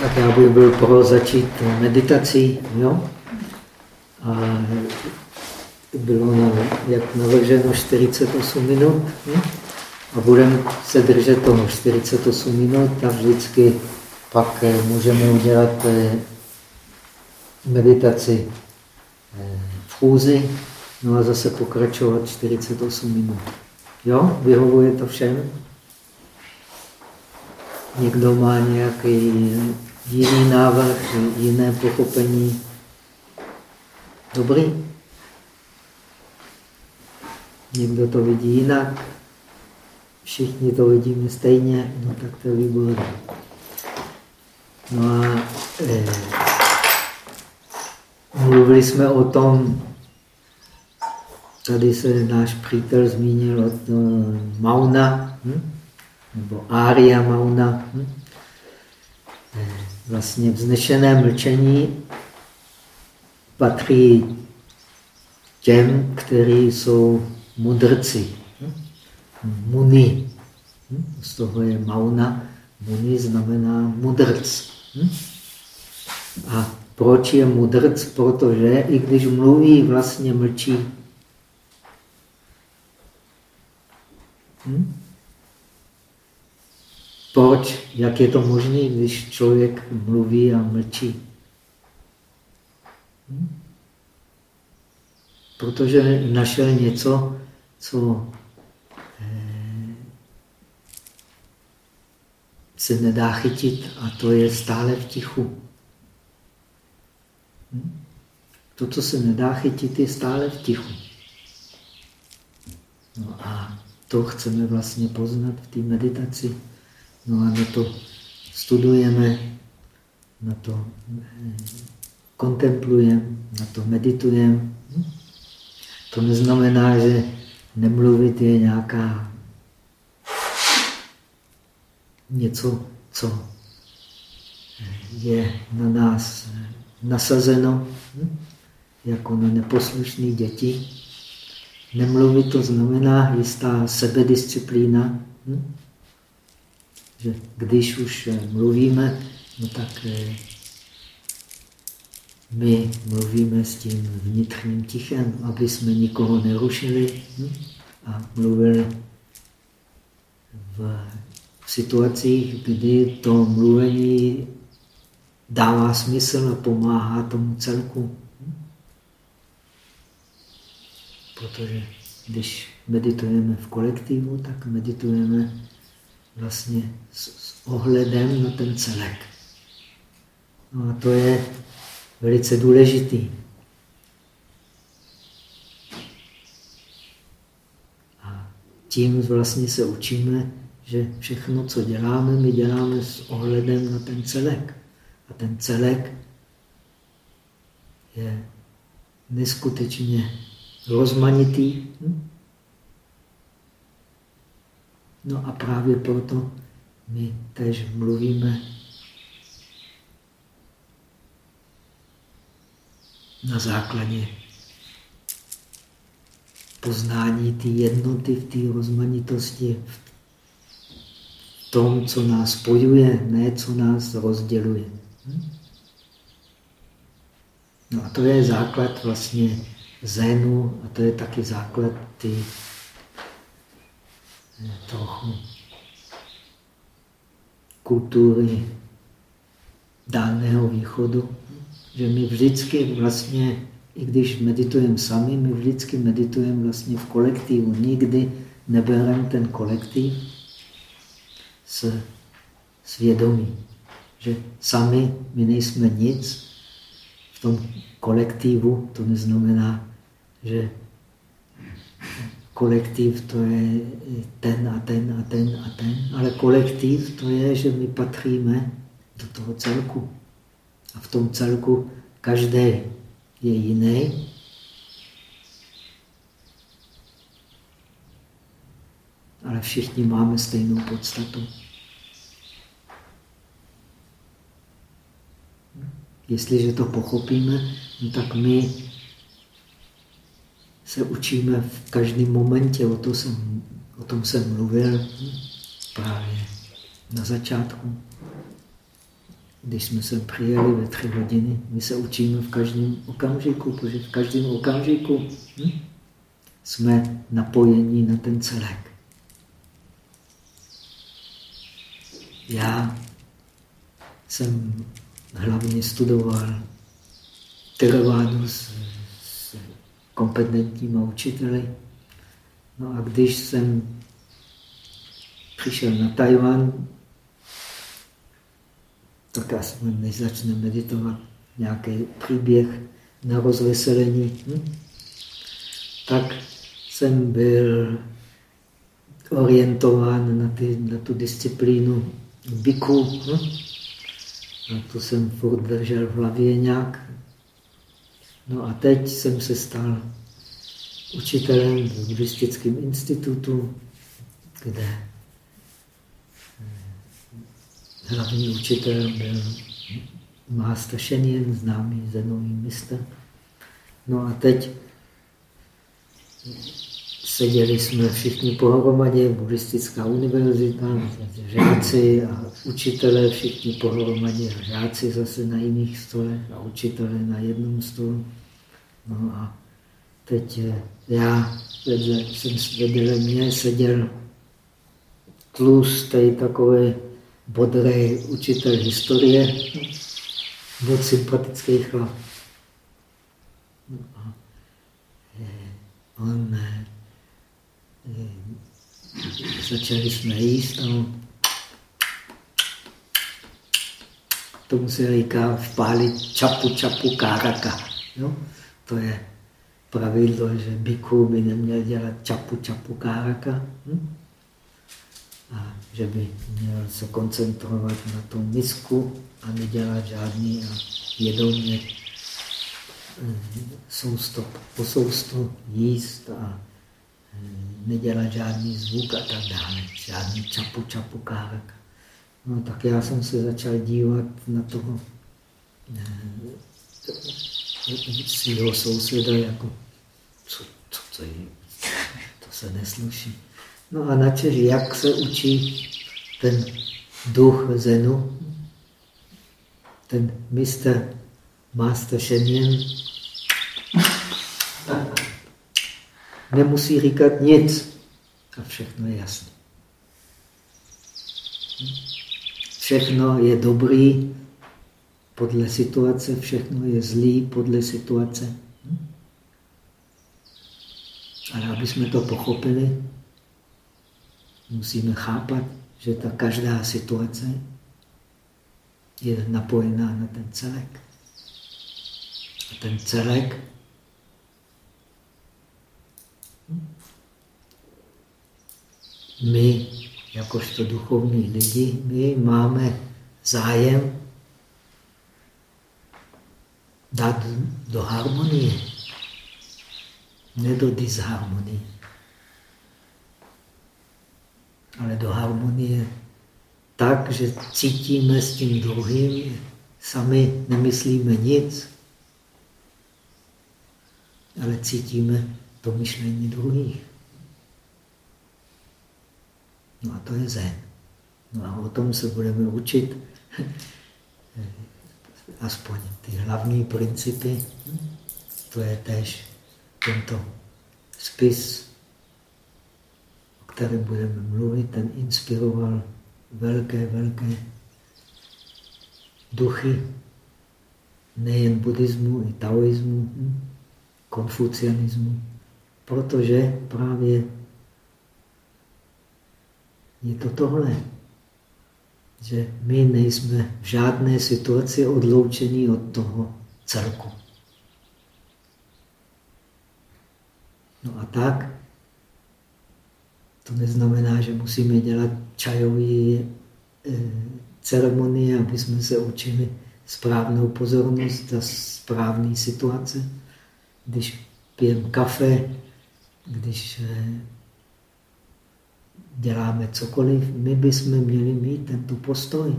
Tak já bych byl pro začít meditací, jo? A bylo na, jak navrženo 48 minut. Hm? A budeme se držet toho 48 minut a vždycky pak eh, můžeme udělat eh, meditaci eh, v chůzi, no a zase pokračovat 48 minut. Jo, vyhovuje to všem? Někdo má nějaký jiný návrh, jiné pochopení. Dobrý? Někdo to vidí jinak, všichni to vidíme stejně, no tak to je výborné. No a eh, mluvili jsme o tom, tady se náš přítel zmínil o tom Mauna, hm? nebo Ária Mauna. Hm? Vlastně vznešené mlčení patří těm, kteří jsou mudrci. Muni. Z toho je mauna. Muni znamená mudrc. A proč je mudrc? Protože i když mluví, vlastně mlčí. Proč? Jak je to možné, když člověk mluví a mlčí? Protože našel něco, co eh, se nedá chytit a to je stále v tichu. Hm? To, co se nedá chytit, je stále v tichu. No a to chceme vlastně poznat v té meditaci. No a na to studujeme, na to eh, kontemplujeme, na to meditujeme. Hm? To neznamená, že nemluvit je nějaká něco, co je na nás nasazeno, hm? jako na neposlušné děti. Nemluvit to znamená jistá sebedisciplína, hm? Že když už mluvíme, no tak eh, my mluvíme s tím vnitřním tichem, aby jsme nikoho nerušili hm? a mluvili v situacích, kdy to mluvení dává smysl a pomáhá tomu celku. Hm? Protože když meditujeme v kolektivu, tak meditujeme vlastně s ohledem na ten celek. No a to je velice důležitý. A tím vlastně se učíme, že všechno, co děláme, my děláme s ohledem na ten celek. A ten celek je neskutečně rozmanitý. Hm? No a právě proto my tež mluvíme na základě poznání té jednoty v té rozmanitosti, v tom, co nás spojuje, ne co nás rozděluje. Hm? No a to je základ vlastně zénu a to je taky základ ty trochu kultury dálného východu že my vždycky vlastně, i když meditujeme sami, my vždycky meditujeme vlastně v kolektivu. Nikdy nebereme ten kolektiv s svědomí. Že sami my nejsme nic v tom kolektivu, to neznamená, že kolektiv to je ten a ten a ten a ten, ale kolektiv to je, že my patříme do toho celku. A v tom celku každý je jiný. Ale všichni máme stejnou podstatu. Jestliže to pochopíme, no tak my se učíme v každém momentě, o, to jsem, o tom jsem mluvil právě na začátku když jsme sem přijeli ve tři hodiny, my se učíme v každém okamžiku, protože v každém okamžiku hm, jsme napojení na ten celek. Já jsem hlavně studoval s kompetentníma učiteli. No a když jsem přišel na Tajvan, tak asi než začne meditovat nějaký příběh na rozveselení, hm? tak jsem byl orientován na, ty, na tu disciplínu biku. Hm? A to jsem furt držel v hlavě nějak. No a teď jsem se stal učitelem v buddhistickém institutu, kde hlavní učitel byl Másta Šenien, známý zenový mistr. No a teď seděli jsme všichni pohromadě, buddhistická univerzita, žáci a učitelé všichni pohromadě, a žáci zase na jiných stolech a učitelé na jednom stolu. No a teď já vedle, jsem vedle mě seděl tlustý takový bodrý učitel historie, moc sympatický chlap. No a on začali jsme jíst a on tomu se říká vpálit čapu čapu káraka. Jo? To je pravidlo, že biku by neměl dělat čapu čapu káraka. Hm? A že by měl se koncentrovat na tu misku a nedělat žádný a vědomě hm, sousto po soustu jíst a hm, nedělat žádný zvuk a tak dále, žádný čapu čapu káraka. No tak já jsem se začal dívat na toho hm, svého souseda jako, co, co to je, to se nesluší. No a načež, jak se učí ten duch Zenu, ten mistr Master Shenyan, nemusí říkat nic a všechno je jasné. Všechno je dobrý podle situace, všechno je zlý podle situace. Ale aby jsme to pochopili, musíme chápat, že ta každá situace je napojená na ten celek. A ten celek my, jakožto duchovní lidi, my máme zájem dát do harmonie, ne do disharmonie ale do harmonie tak, že cítíme s tím druhým, sami nemyslíme nic, ale cítíme to myšlení druhých. No a to je zen. No a o tom se budeme učit aspoň ty hlavní principy. To je tež tento spis kterém budeme mluvit, ten inspiroval velké, velké duchy nejen buddhismu, i taoismu, konfucianismu, protože právě je to tohle, že my nejsme v žádné situaci odloučení od toho celku. No a tak to neznamená, že musíme dělat čajové e, ceremonie, aby jsme se učili správnou pozornost a správné situace. Když pijeme kafe, když e, děláme cokoliv, my bychom měli mít tento postoj.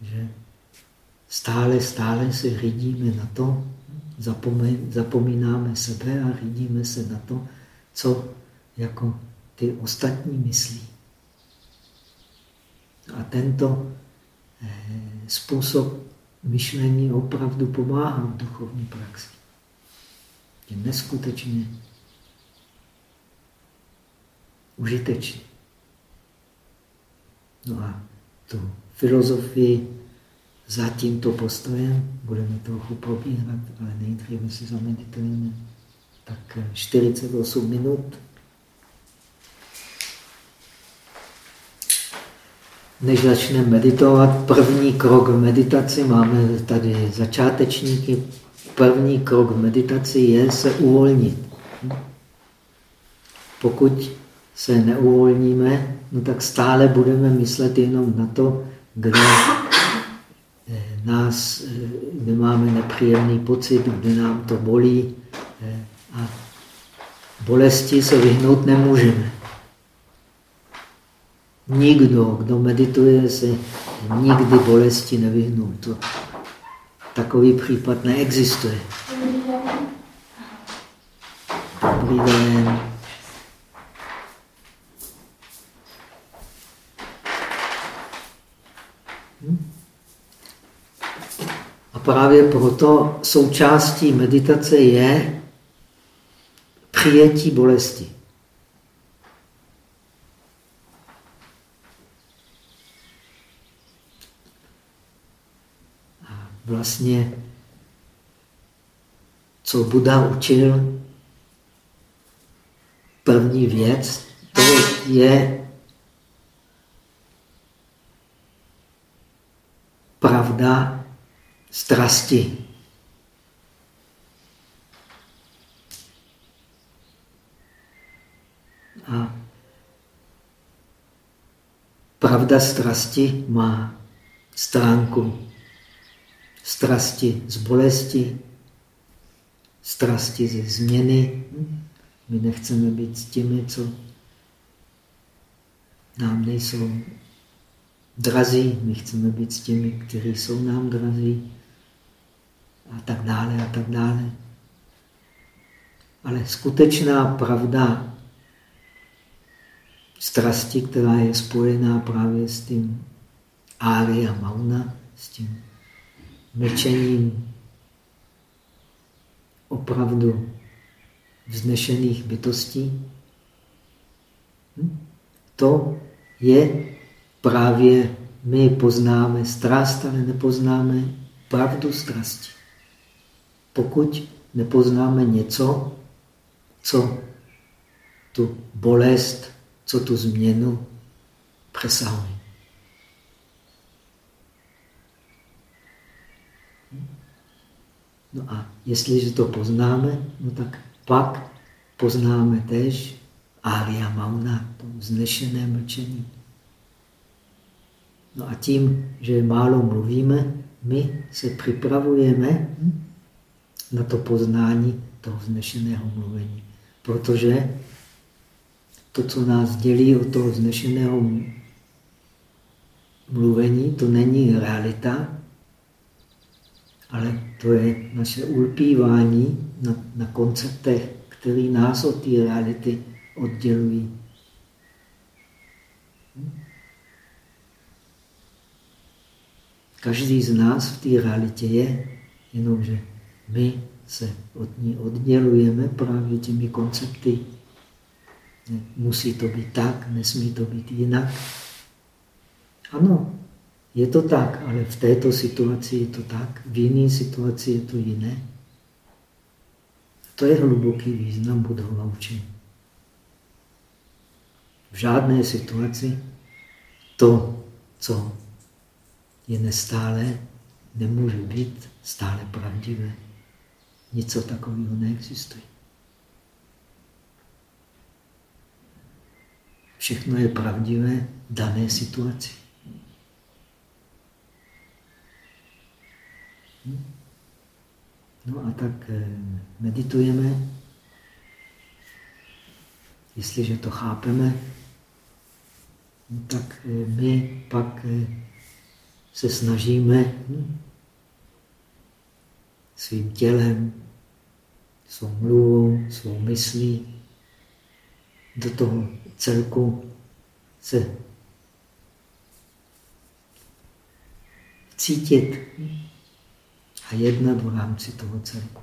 Že stále, stále se řídíme na to, zapomínáme sebe a řídíme se na to, co jako ty ostatní myslí. A tento způsob myšlení opravdu pomáhá v duchovní praxi. Je neskutečně užitečný. No a tu filozofii za tímto postojem budeme trochu probíhat, ale nejdříve si zameditujeme tak 48 minut. Než začneme meditovat, první krok v meditaci, máme tady začátečníky, první krok v meditaci je se uvolnit. Pokud se neuvolníme, no tak stále budeme myslet jenom na to, kde eh, nás, eh, kde máme nepříjemný pocit, kde nám to bolí eh, a bolesti se vyhnout nemůžeme. Nikdo, kdo medituje, se nikdy bolesti nevyhnul. To, takový případ neexistuje. Dobrý den. A právě proto součástí meditace je přijetí bolesti. A vlastně, co Buddha učil, první věc, to je pravda strasti. A pravda strasti má stránku strasti z bolesti, strasti ze změny. My nechceme být s těmi, co nám nejsou drazí, my chceme být s těmi, kteří jsou nám drazí a tak dále a tak dále. Ale skutečná pravda strasti, která je spojená právě s tím áry a mauna, s tím mlčením opravdu vznešených bytostí, hm? to je právě my poznáme strast, ale nepoznáme pravdu strasti. Pokud nepoznáme něco, co tu bolest, co tu změnu přesahuje. No a jestliže to poznáme, no tak pak poznáme tež Arya Mauna, to vznešené mlčení. No a tím, že málo mluvíme, my se připravujeme na to poznání toho vznešeného mluvení. Protože to, co nás dělí od toho vznešeného mluvení, to není realita, ale to je naše ulpívání na, na konceptech, které nás od té reality oddělují. Každý z nás v té realitě je, jenomže my se od ní oddělujeme právě těmi koncepty. Musí to být tak, nesmí to být jinak. Ano, je to tak, ale v této situaci je to tak, v jiné situaci je to jiné. To je hluboký význam budova učení. V žádné situaci to, co je nestále, nemůže být stále pravdivé. Něco takového neexistuje. Všechno je pravdivé v dané situaci. No a tak eh, meditujeme. Jestliže to chápeme, tak eh, my pak eh, se snažíme hm, svým tělem, svou mluvou, svou myslí do toho celku se cítit a jednat v rámci toho celku.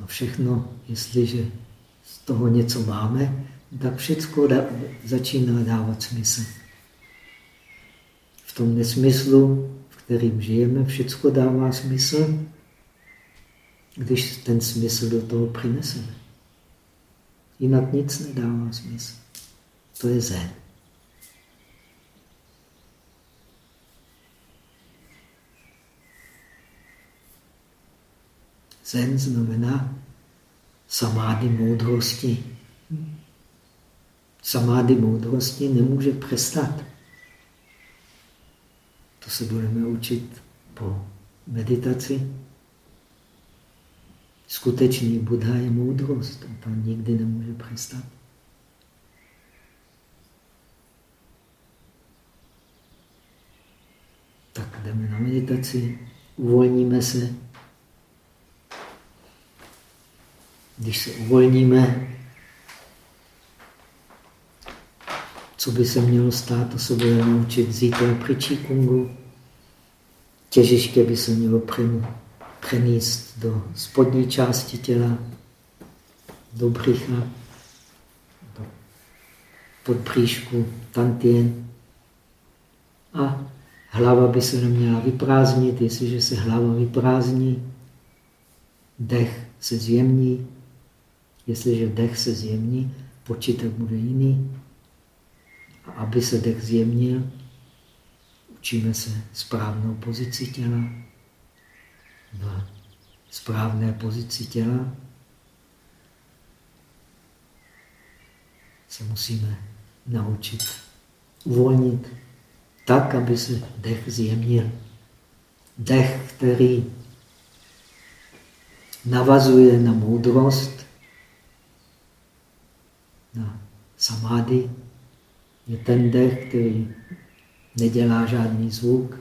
No všechno, jestliže z toho něco máme, tak všechno dá, začíná dávat smysl. V tom nesmyslu, v kterým žijeme, všechno dává smysl, když ten smysl do toho přineseme. Jinak nic nedává smysl. To je zen. Zen znamená samády moudrosti. Samády moudrosti nemůže přestat. To se budeme učit po meditaci. Skutečný Buddha je moudrost a to nikdy nemůže přestat. Tak jdeme na meditaci, uvolníme se. Když se uvolníme, co by se mělo stát, to se bude naučit zítra při Číkungu. Těžiště by se mělo přenést do spodní části těla, do břicha, do podbříšku, tantien. A hlava by se neměla vyprázdnit, jestliže se hlava vyprázdní, dech se zjemní, jestliže dech se zjemní, počítek bude jiný. A aby se dech zjemnil, učíme se správnou pozici těla. V správné pozici těla se musíme naučit uvolnit tak, aby se dech zjemnil. Dech, který navazuje na moudrost, na samády, je ten dech, který nedělá žádný zvuk.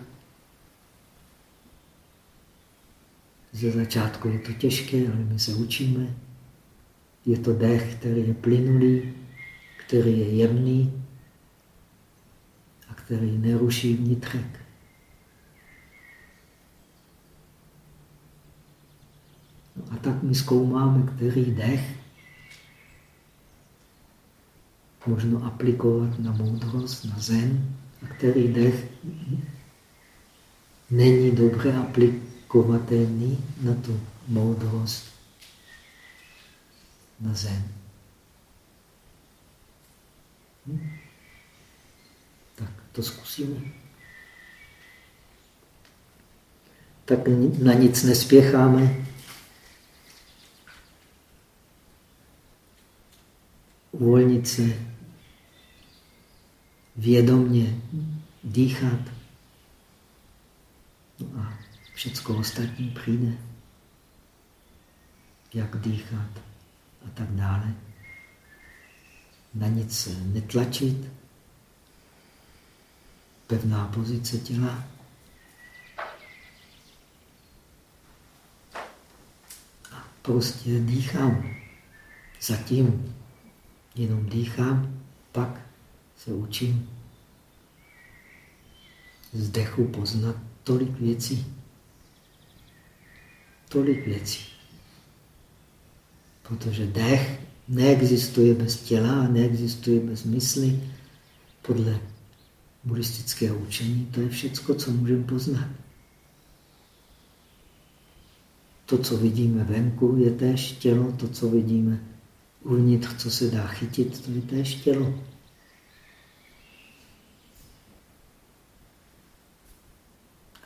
Ze začátku je to těžké, ale my se učíme. Je to dech, který je plynulý, který je jemný a který neruší vnitřek. No a tak my zkoumáme, který dech možno aplikovat na moudrost, na zen, který dech není dobře aplikovatelný na tu moudrost, na zen. Hm? Tak to zkusíme. Tak na nic nespěcháme. Uvolnit se vědomně dýchat. No a všecko ostatní přijde. Jak dýchat a tak dále. Na nic netlačit. Pevná pozice těla. A prostě dýchám. Zatím jenom dýchám, pak se učím z dechu poznat tolik věcí. Tolik věcí. Protože dech neexistuje bez těla neexistuje bez mysli. Podle buddhistického učení to je všecko, co můžeme poznat. To, co vidíme venku, je též tělo. To, co vidíme uvnitř, co se dá chytit, to je též tělo.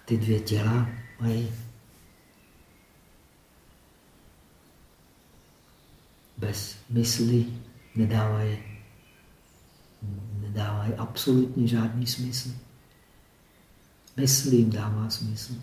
Ty dvě těla mají bez mysli, nedávají, nedávají absolutně žádný smysl. Mysl jim dává smysl.